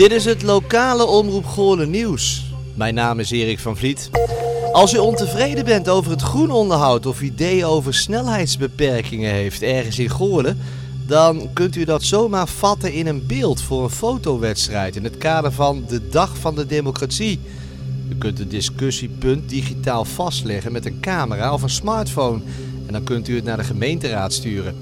Dit is het lokale Omroep Goorlen nieuws. Mijn naam is Erik van Vliet. Als u ontevreden bent over het groenonderhoud of ideeën over snelheidsbeperkingen heeft ergens in Goorlen, dan kunt u dat zomaar vatten in een beeld voor een fotowedstrijd in het kader van de Dag van de Democratie. U kunt het discussiepunt digitaal vastleggen met een camera of een smartphone en dan kunt u het naar de gemeenteraad sturen.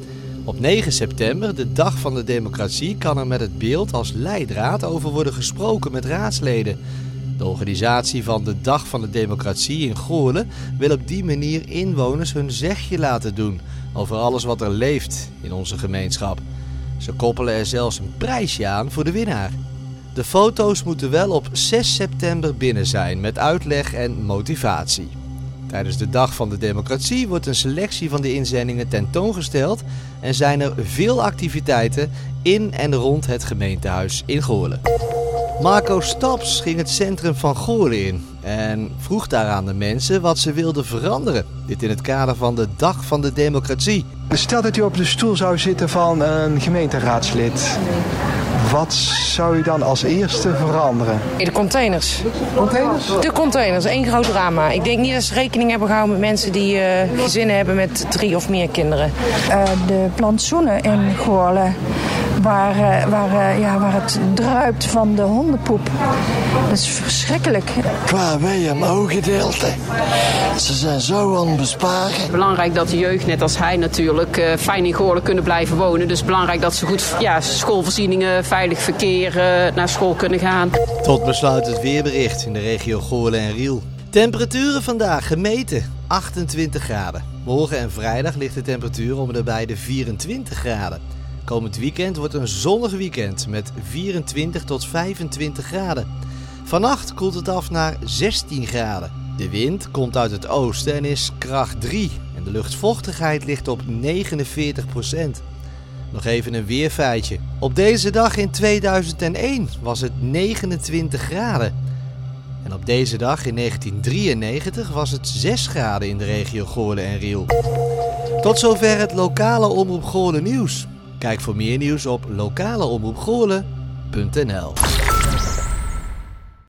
Op 9 september, de dag van de democratie, kan er met het beeld als leidraad over worden gesproken met raadsleden. De organisatie van de Dag van de Democratie in Goorlen wil op die manier inwoners hun zegje laten doen over alles wat er leeft in onze gemeenschap. Ze koppelen er zelfs een prijsje aan voor de winnaar. De foto's moeten wel op 6 september binnen zijn met uitleg en motivatie. Tijdens de Dag van de Democratie wordt een selectie van de inzendingen tentoongesteld en zijn er veel activiteiten in en rond het gemeentehuis in Goorlen. Marco Staps ging het centrum van Goorlen in en vroeg daar aan de mensen wat ze wilden veranderen. Dit in het kader van de Dag van de Democratie. Stel dat u op de stoel zou zitten van een gemeenteraadslid. Wat zou u dan als eerste veranderen? De containers. Containers? De containers, één groot drama. Ik denk niet dat ze rekening hebben gehouden met mensen die uh, gezinnen hebben met drie of meer kinderen. Uh, de plantsoenen in Goorlen, waar, uh, waar, ja, waar het druipt van de hondenpoep. Dat is verschrikkelijk. Qua WMO-gedeelte. Ze zijn zo aan het besparen. Belangrijk dat de jeugd, net als hij natuurlijk, fijn in Goorlen kunnen blijven wonen. Dus belangrijk dat ze goed ja, schoolvoorzieningen, veilig verkeer naar school kunnen gaan. Tot besluit het weerbericht in de regio Goorlen en Riel. Temperaturen vandaag gemeten 28 graden. Morgen en vrijdag ligt de temperatuur om de bij de 24 graden. Komend weekend wordt een zonnig weekend met 24 tot 25 graden. Vannacht koelt het af naar 16 graden. De wind komt uit het oosten en is kracht 3 en de luchtvochtigheid ligt op 49 procent. Nog even een weerfeitje. Op deze dag in 2001 was het 29 graden. En op deze dag in 1993 was het 6 graden in de regio Goorlen en Riel. Tot zover het lokale Omroep Goorlen nieuws. Kijk voor meer nieuws op lokaleomroepgoorlen.nl